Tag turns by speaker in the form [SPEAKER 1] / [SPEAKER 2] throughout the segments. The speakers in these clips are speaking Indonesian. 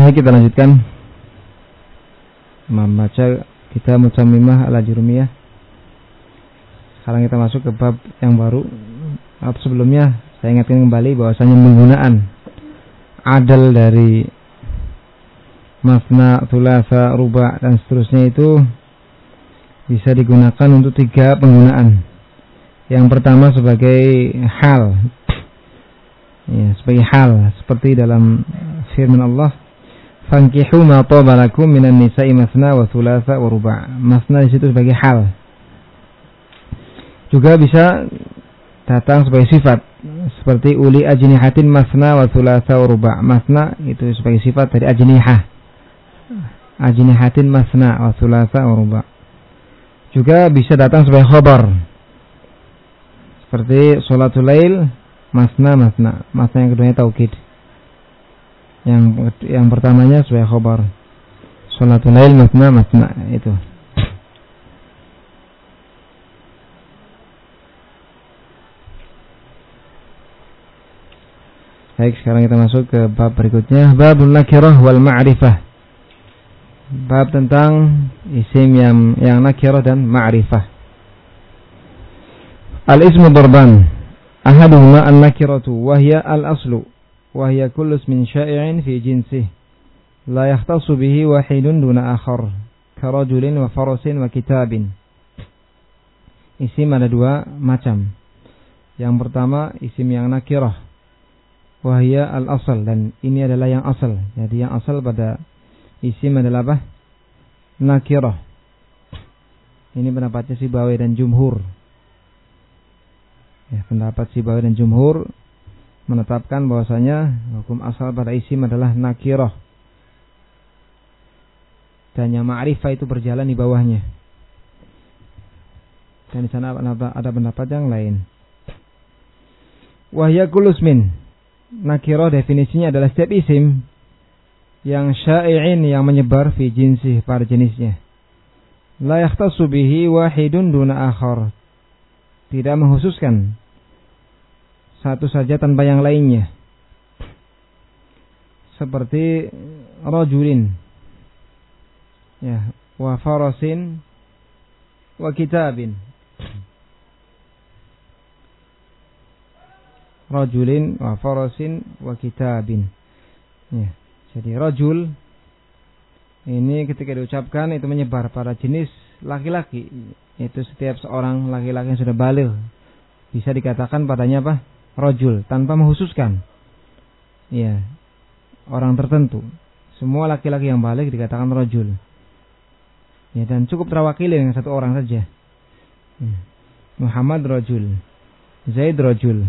[SPEAKER 1] Nah, kita lanjutkan membaca kita Mutammimah ala Jurumiyah. Sekarang kita masuk ke bab yang baru. Bab sebelumnya saya ingatkan kembali bahwasanya penggunaan adal dari masna, tulasa, ruba dan seterusnya itu bisa digunakan untuk tiga penggunaan. Yang pertama sebagai hal, ya, sebagai hal seperti dalam firman Allah, "Fankihu ma tabalakum minan nisa'i masna wa thulatha wa ruba'." Masna di situ sebagai hal. Juga bisa datang sebagai sifat seperti uli ajnihatin masna wa thulatha wa ruba'. Masna itu sebagai sifat dari ajnihah. Ajnihatin masna wa thulatha wa ruba'. Juga bisa datang sebagai khobar seperti sholatul lail masna masna. Masna yang keduanya taukid yang yang pertamanya sebagai khobar salatul lail matna matna itu Baik, sekarang kita masuk ke bab berikutnya, babun nakirah wal ma'rifah. Bab tentang isim yang yang nakirah dan ma'rifah. Al ismu darban. Ahaduhuma an nakiratu wa hiya al aslu وهي كل اسم شائع في جنسه لا يختص به واحد دون آخر كرجل وفرس وكتاب Isim ada dua macam. Yang pertama isim yang nakirah. Wahya al-asal dan ini adalah yang asal. Jadi yang asal pada isim adalah apa? Nakirah. Ini pendapatnya si Bawe dan Jumhur. Ya, pendapat Sibawi dan Jumhur menetapkan bahwasanya hukum asal pada isim adalah nakirah. Dan yang ma'rifah itu berjalan di bawahnya. Dan di sana ada pendapat yang lain. Wahya kulusmin. Nakirah definisinya adalah setiap isim yang syai'in yang menyebar fi jinsih pada jenisnya. La yakhtasu bihi wahidun duna akhar. Tidak menghususkan satu saja tanpa yang lainnya. Seperti rajulin ya, wa farasin wa kitabin. Rajulin wa farasin wa kitabin. Ya, jadi rajul ini ketika diucapkan itu menyebar pada jenis laki-laki. Itu setiap seorang laki-laki yang sudah balik bisa dikatakan padanya apa? Rojul tanpa menghususkan. Ya orang tertentu. Semua laki-laki yang balik dikatakan rojul ya dan cukup terwakili dengan satu orang saja. Ya. Muhammad rojul Zaid rojul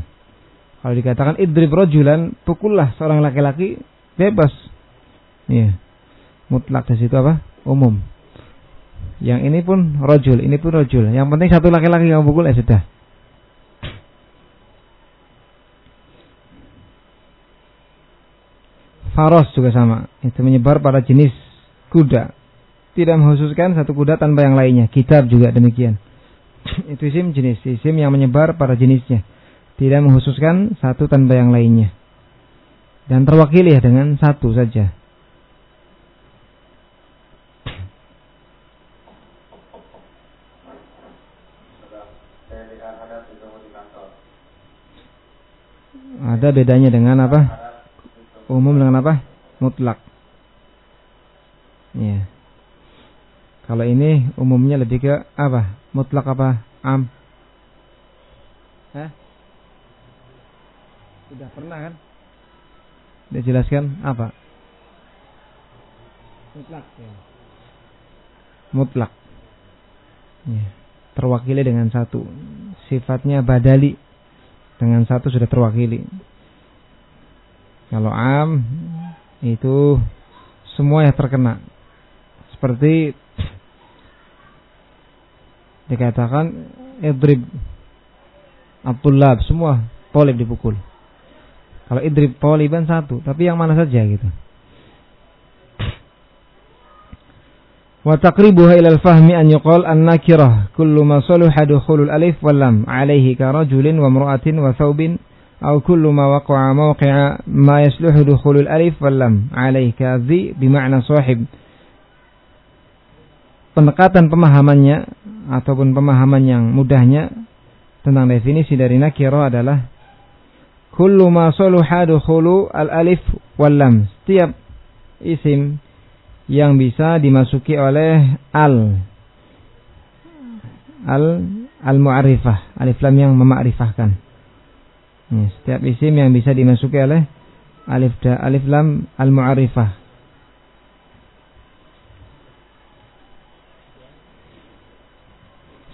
[SPEAKER 1] kalau dikatakan idrib rojulan pukullah seorang laki-laki bebas. Ya mutlak di situ apa? Umum. Yang ini pun rojul ini pun rojul yang penting satu laki-laki yang pukul ya sudah Faros juga sama. Itu menyebar pada jenis kuda. Tidak menghususkan satu kuda tanpa yang lainnya. Kitab juga demikian. Itu isim jenis. Isim yang menyebar pada jenisnya. Tidak menghususkan satu tanpa yang lainnya. Dan terwakili ya dengan satu saja. Ada bedanya dengan apa? Umum dengan apa? Mutlak. Ya. Kalau ini umumnya lebih ke apa? Mutlak apa? Am. Hah? Sudah pernah kan? Dijelaskan apa? Mutlak. Ya. Mutlak. Ya. Terwakili dengan satu. Sifatnya badali. Dengan satu sudah terwakili. Kalau am itu semua yang terkena. Seperti dikatakan idrib Abdullah semua polib dipukul. Kalau idrib poliban satu, tapi yang mana saja gitu. Wa taqribuha ila al-fahmi an yuqal an-nakirah kullu ma saluha dukhulul alif wal lam alayhi ka rajulin wa imra'atin wa thawbin أو كل ما وقع موقع ما يصلح دخول الألف واللام عليه كذي بمعنى صاحب pendekatan pemahamannya ataupun pemahaman yang mudahnya tentang definisi dari nakiro adalah kullu ma saluha dukhulu al alif wal lam setiap isim yang bisa dimasuki oleh al al al mu'arifah alif lam yang memakrifahkan ya, setiap isim yang bisa dimasuki oleh alif da alif lam al mu'arifah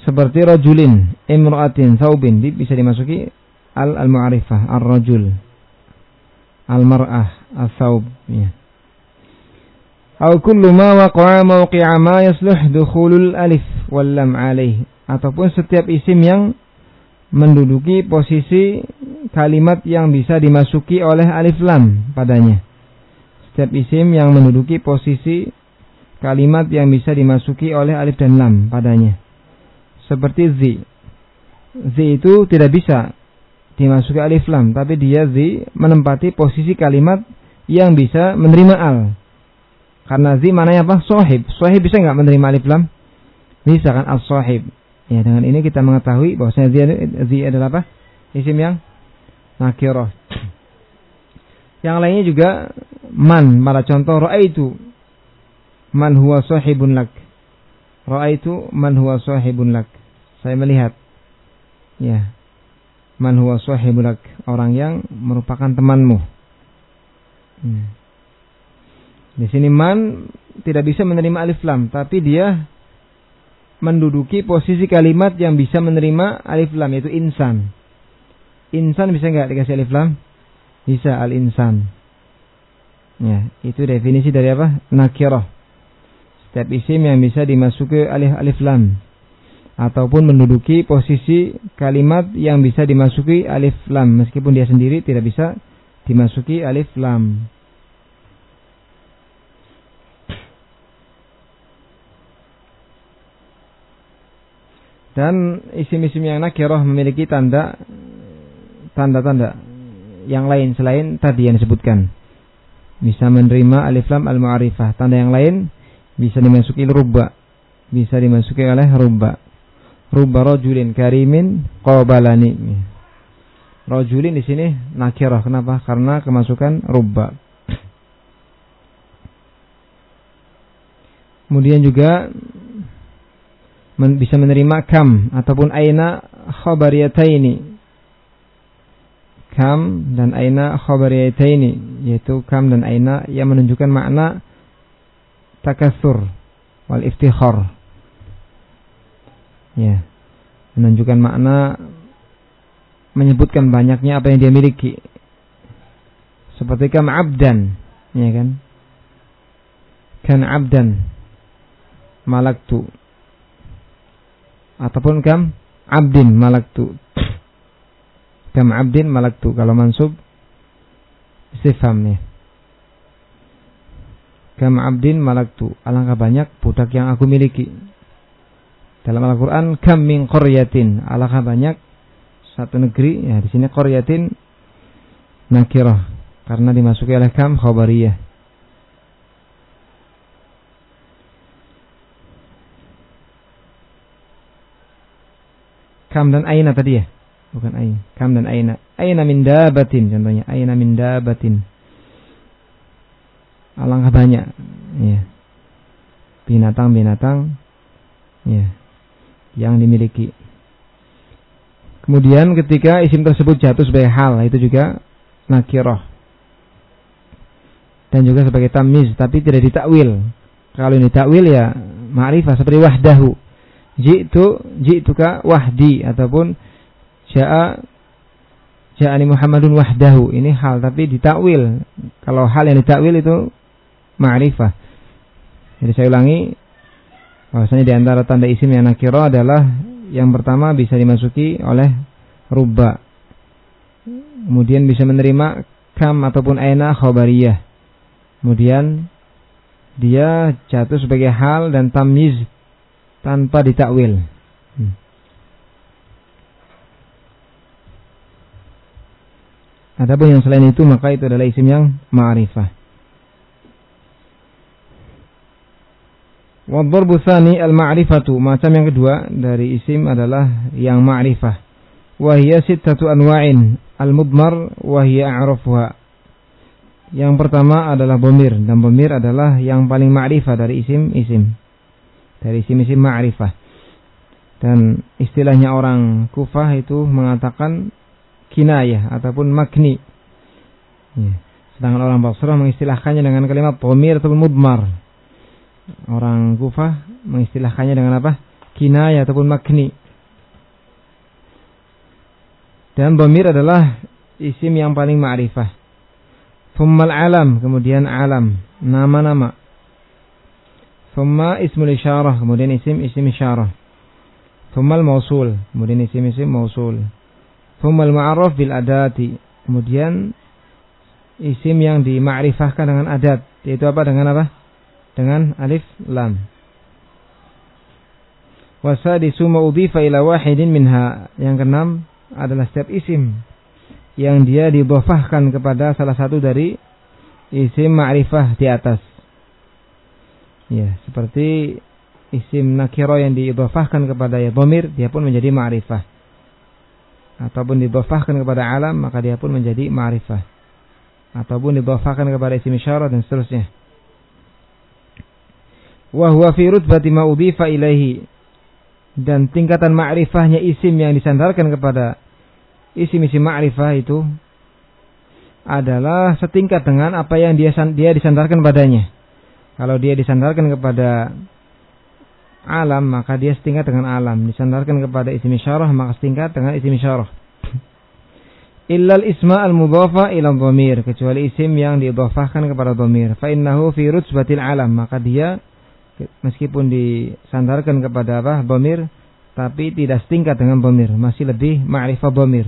[SPEAKER 1] seperti rajulin imra'atin saubin bisa dimasuki al al mu'arifah ar rajul al mar'ah as saub ya. Au kullu ma waqa'a mawqi'a ma yasluh dukhulul alif wal lam alaih ataupun setiap isim yang menduduki posisi kalimat yang bisa dimasuki oleh alif lam padanya. Setiap isim yang menduduki posisi kalimat yang bisa dimasuki oleh alif dan lam padanya. Seperti zi. Zi itu tidak bisa dimasuki alif lam, tapi dia zi menempati posisi kalimat yang bisa menerima al karena zi mananya apa? Sohib. Sohib bisa nggak menerima alif lam? Bisa kan as-sohib. Ya dengan ini kita mengetahui bahwasanya zi, zi adalah apa? Isim yang nakiroh. Yang lainnya juga man. Pada contoh itu man huwa sohibun lak. itu man huwa sohibun lak. Saya melihat. Ya. Man huwa sohibun lak. Orang yang merupakan temanmu. Hmm. Di sini man tidak bisa menerima alif lam, tapi dia menduduki posisi kalimat yang bisa menerima alif lam yaitu insan. Insan bisa nggak dikasih alif lam? Bisa al insan. Ya, itu definisi dari apa? Nakirah. Setiap isim yang bisa dimasuki alif alif lam ataupun menduduki posisi kalimat yang bisa dimasuki alif lam meskipun dia sendiri tidak bisa dimasuki alif lam. Dan isim-isim yang nakirah memiliki tanda tanda-tanda yang lain selain tadi yang disebutkan. Bisa menerima alif lam al ma'rifah. Tanda yang lain bisa dimasuki rubba. Bisa dimasuki oleh rubba. Rubba rajulin karimin qabalani. Rajulin di sini nakirah. Kenapa? Karena kemasukan rubba. Kemudian juga men bisa menerima kam ataupun aina khabariyataini. Kam dan aina khabariyataini yaitu kam dan aina yang menunjukkan makna takasur wal iftikhar. Ya. Menunjukkan makna menyebutkan banyaknya apa yang dia miliki. Seperti kam abdan, ya kan? Kan abdan malaktu ataupun kam abdin malaktu kam abdin malaktu. Kalau mansub istifhamnya kam abdin malaktu. Alangkah banyak budak yang aku miliki. Dalam Al-Qur'an kam min qaryatin. Alangkah banyak satu negeri ya di sini qaryatin nakirah. Karena dimasuki oleh kam khabariyah Kam dan aina tadi ya? Bukan ain. Kam dan aina. Aina min dabatin contohnya. Aina min dabatin. Alangkah banyak. Ya. Binatang-binatang ya yang dimiliki. Kemudian ketika isim tersebut jatuh sebagai hal itu juga nakirah dan juga sebagai tamiz tapi tidak ditakwil. Kalau ini takwil ya ma'rifah seperti wahdahu jitu jituka wahdi ataupun jaa ja'ani Muhammadun wahdahu. Ini hal tapi ditakwil. Kalau hal yang ditakwil itu ma'rifah. Jadi saya ulangi bahwasanya di antara tanda isim yang nakiro adalah yang pertama bisa dimasuki oleh rubba kemudian bisa menerima kam ataupun aina khobariyah. Kemudian dia jatuh sebagai hal dan tamyiz tanpa ditakwil. Hmm. Adapun yang selain itu maka itu adalah isim yang ma'rifah. Wadharbu tsani al-ma'rifatu. Macam yang kedua dari isim adalah yang ma'rifah. Wa hiya sittatu anwa'in al-mudmar wa hiya a'rafuha. Yang pertama adalah bomir dan bomir adalah yang paling ma'rifah dari isim-isim. Dari isim-isim ma'rifah. Dan istilahnya orang Kufah itu mengatakan kinayah ataupun magni. Ya. Sedangkan orang Basrah mengistilahkannya dengan kalimat pomir ataupun mudmar. Orang Kufah mengistilahkannya dengan apa? Kinayah ataupun magni. Dan bomir adalah isim yang paling ma'rifah. Thummal alam, kemudian alam, nama-nama. Thumma ismul isyarah, kemudian isim isim isyarah. Thummal mausul, kemudian isim isim mausul. Fumal ma'aruf bil adati. Kemudian isim yang dima'rifahkan dengan adat. Yaitu apa? Dengan apa? Dengan alif lam. Wasadisu ma'udhifa ila wahidin minha. Yang keenam adalah setiap isim yang dia didofahkan kepada salah satu dari isim ma'rifah di atas. Ya, seperti isim nakiro yang diidofahkan kepada ya bomir, dia pun menjadi ma'rifah ataupun didofahkan kepada alam maka dia pun menjadi ma'rifah. Ataupun didofahkan kepada isim isyarat dan seterusnya. Wa huwa fi rutbati ma udhifa ilaihi. Dan tingkatan ma'rifahnya isim yang disandarkan kepada isim-isim ma'rifah itu adalah setingkat dengan apa yang dia dia disandarkan padanya. Kalau dia disandarkan kepada alam maka dia setingkat dengan alam. Disandarkan kepada isim isyarah maka setingkat dengan isim isyarah illal isma al mudhafa ila dhamir kecuali isim yang diidhafahkan kepada dhamir. Fa innahu fi rutbatil alam maka dia meskipun disandarkan kepada apa dhamir tapi tidak setingkat dengan dhamir. Masih lebih ma'rifah dhamir.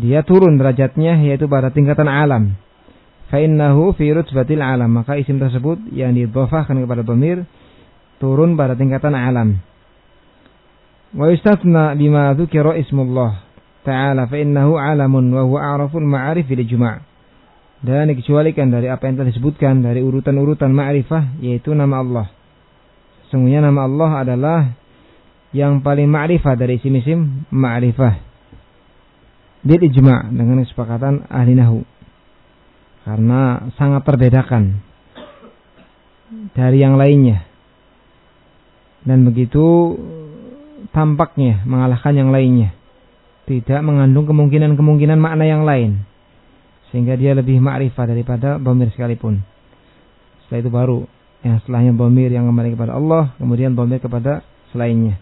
[SPEAKER 1] Dia turun derajatnya yaitu pada tingkatan alam. Fa innahu fi rutbatil alam maka isim tersebut yang diidhafahkan kepada dhamir turun pada tingkatan alam. Wa yustatna bima dzukira ismullah ta'ala fa innahu alamun wa huwa a'raful ma'arif fil ijma'. Dan dikecualikan dari apa yang telah disebutkan dari urutan-urutan ma'rifah yaitu nama Allah. Sesungguhnya nama Allah adalah yang paling ma'rifah dari isim-isim ma'rifah. Bil ijma' dengan kesepakatan ahli nahu. Karena sangat terbedakan dari yang lainnya dan begitu tampaknya mengalahkan yang lainnya. Tidak mengandung kemungkinan-kemungkinan makna yang lain. Sehingga dia lebih ma'rifah daripada bomir sekalipun. Setelah itu baru yang setelahnya bomir yang kembali kepada Allah, kemudian bomir kepada selainnya.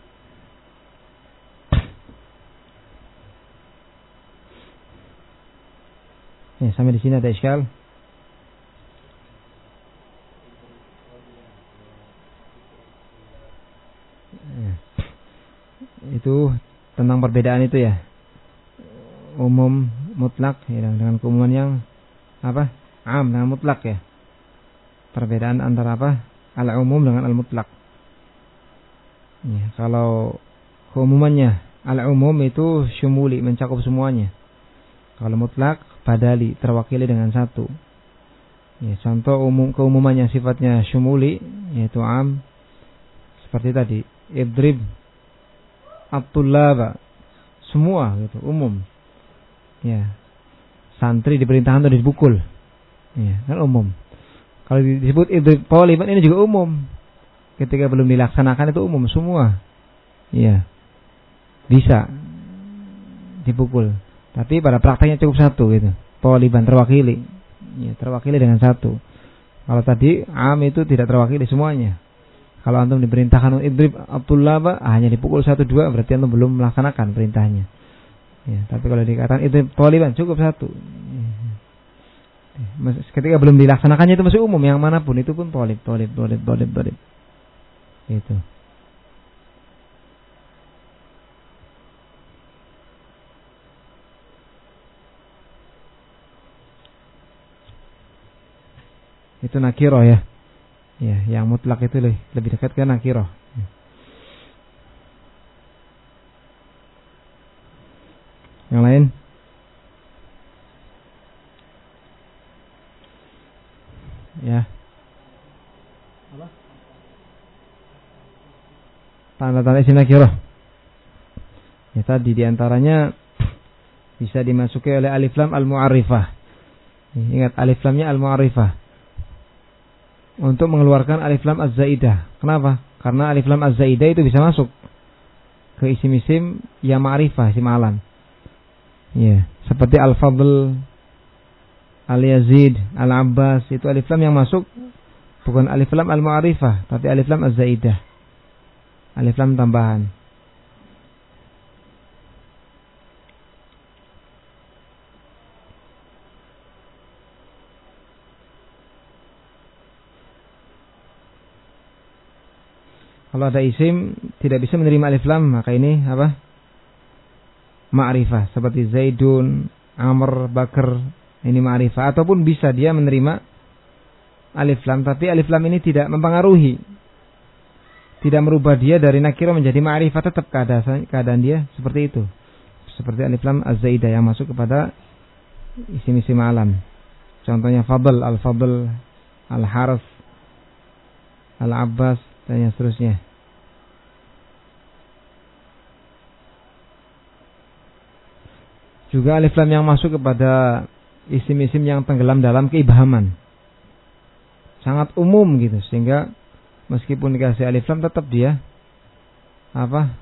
[SPEAKER 1] Ya, sampai di sini ada iskal. Itu tentang perbedaan itu ya? Umum mutlak ya, dengan keumuman yang apa? Am dengan mutlak ya? Perbedaan antara apa? Al umum dengan al mutlak ya, kalau keumumannya al umum itu syumuli mencakup semuanya. Kalau mutlak badali terwakili dengan satu. Ya, contoh umum keumumannya sifatnya syumuli yaitu am seperti tadi idrib at-tullaba semua gitu. Umum. Ya. Santri diperintahkan untuk dipukul. Ya kan umum. Kalau disebut idrib taliban ini juga umum. Ketika belum dilaksanakan itu umum semua. Ya. Bisa dipukul. Tapi pada prakteknya cukup satu gitu. Taliban terwakili. Ya terwakili dengan satu. Kalau tadi am itu tidak terwakili semuanya kalau antum diperintahkan idrib Abdullah ah, hanya dipukul satu dua berarti antum belum melaksanakan perintahnya. Ya, tapi kalau dikatakan idrib taliban cukup satu. Ya. Ketika belum dilaksanakannya itu masih umum yang mana pun itu pun tolib, tolib, tolib, tolib, tolib. Itu. Itu nakiro ya. Ya, yang mutlak itu lebih lebih dekat ke nakiroh. Ya. Yang lain? Ya. Apa? Tanda-tanda isim nakirah. Ya tadi di antaranya bisa dimasuki oleh alif lam al-mu'arifah. Ya, ingat alif lamnya al-mu'arifah. Untuk mengeluarkan alif lam az-zaidah. Kenapa? Karena alif lam az-zaidah itu bisa masuk ke isim-isim yang ma'rifah, isim alam. Ya, seperti al-fadl, al-yazid, al-abbas, itu alif lam yang masuk bukan alif lam al-ma'rifah, tapi alif lam az-zaidah. Alif lam tambahan. Kalau ada isim tidak bisa menerima alif lam, maka ini apa? Ma'rifah. Seperti Zaidun, Amr, Bakar, ini ma'rifah. Ataupun bisa dia menerima alif lam. Tapi alif lam ini tidak mempengaruhi. Tidak merubah dia dari nakiro menjadi ma'rifah. Tetap keadaan, keadaan dia seperti itu. Seperti alif lam az-zaidah yang masuk kepada isim-isim alam. Contohnya fadl al-fadl al-harf al-abbas dan yang seterusnya Juga alif lam yang masuk kepada isim-isim yang tenggelam dalam keibhaman. Sangat umum gitu sehingga meskipun dikasih alif lam tetap dia apa?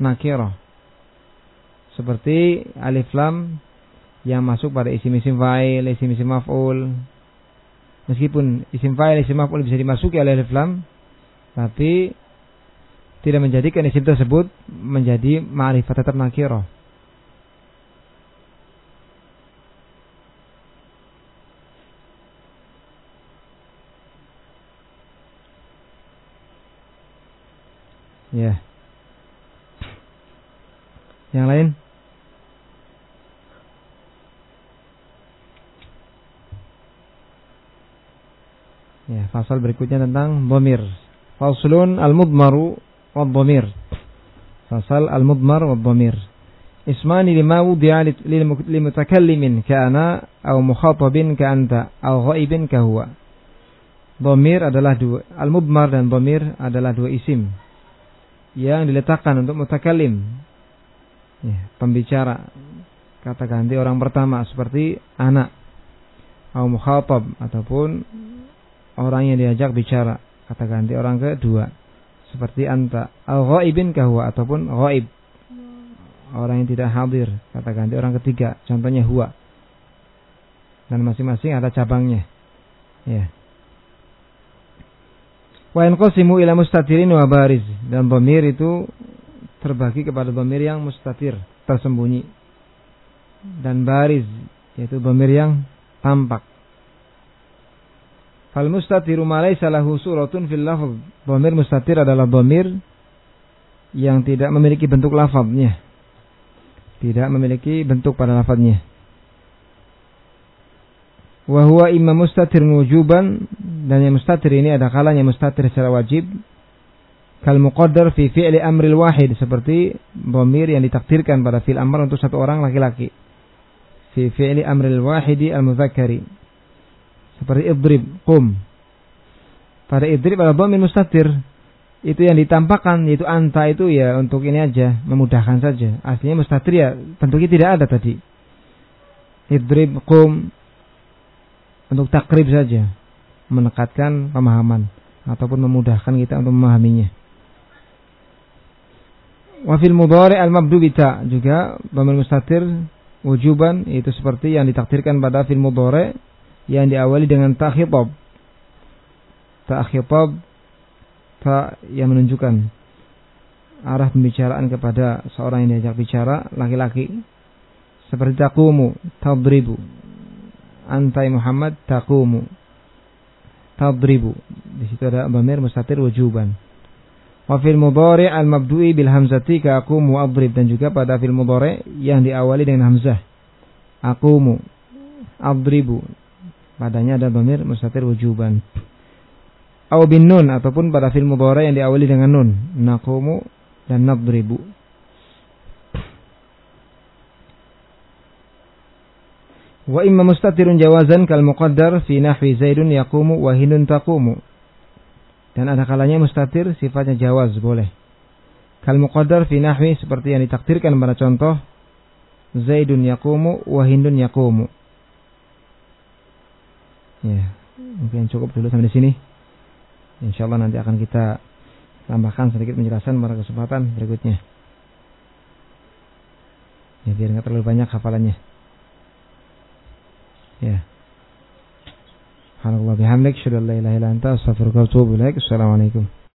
[SPEAKER 1] nakirah. Seperti alif lam yang masuk pada isim-isim fa'il, isim-isim maf'ul. Meskipun isim fa'il, isim maf'ul bisa dimasuki oleh alif lam, tapi tidak menjadikan isim tersebut menjadi ma'rifat tetap nakirah. Ya. Yang lain? Ya, pasal berikutnya tentang bomir. Faslun al-mudmaru wa bomir. Fasal al-mudmar wa bomir. Ismani lima wudi'a limutakallimin ka'ana au mukhatabin ka'anta au ghaibin kahuwa. Bomir adalah dua, al-mudmar dan bomir adalah dua isim yang diletakkan untuk mutakalim ya, pembicara. Kata ganti orang pertama seperti anak. Atau mukhatab ataupun orang yang diajak bicara. Kata ganti orang kedua. Seperti anta. Al ghaibin kahwa ataupun ghaib. Orang yang tidak hadir. Kata ganti orang ketiga. Contohnya huwa. Dan masing-masing ada cabangnya. Ya Wa yanqasimu ila mustatirin wa bariz. Dan bamir itu terbagi kepada bamir yang mustatir, tersembunyi. Dan bariz, yaitu bamir yang tampak. Fal mustatiru ma laysa lahu suratun fil lafz. Bamir mustatir adalah bamir yang tidak memiliki bentuk lafaznya. Tidak memiliki bentuk pada lafaznya wa huwa imma mustatir wujuban dan yang mustatir ini ada kalanya mustatir secara wajib. Kal muqaddar fi fi'li amril wahid seperti bomir yang ditakdirkan pada fi'il amr untuk satu orang laki-laki. Fi fi'li amril wahidi al mudzakkari seperti idrib qum. Pada idrib ada bomir mustatir. Itu yang ditampakkan yaitu anta itu ya untuk ini aja memudahkan saja. Aslinya mustatir ya bentuknya tidak ada tadi. Idrib qum untuk takrib saja. Menekatkan pemahaman. Ataupun memudahkan kita untuk memahaminya. Wafil mudhari al mabdu bita. Juga bamil mustatir wujuban itu seperti yang ditakdirkan pada fil mudhari yang diawali dengan ta khitab. Ta khitab ta yang menunjukkan arah pembicaraan kepada seorang yang diajak bicara laki-laki. Seperti takumu tadribu antai Muhammad taqumu. Tadribu. Di situ ada bamir mustatir wujuban. Wa fil mudhari al mabdu'i bil hamzati ka aqumu adrib. Dan juga pada fil mudhari yang diawali dengan hamzah. Aqumu adribu. Padanya ada bamir mustatir wujuban. Au bin nun ataupun pada fil mudhari yang diawali dengan nun. Naqumu dan nadribu Wa imma mustatirun jawazan kal muqaddar fi nahwi zaidun yaqumu wa hinun taqumu. Dan ada kalanya mustatir sifatnya jawaz boleh. Kal muqaddar fi nahwi seperti yang ditakdirkan pada contoh Zaidun yakumu wa Hindun yakumu. Ya, mungkin cukup dulu sampai di sini. Insyaallah nanti akan kita tambahkan sedikit penjelasan pada kesempatan berikutnya. Ya, biar nggak terlalu banyak hafalannya. Ya. Subhanallah bihamdik, la ilaha illa anta, wa. Assalamualaikum.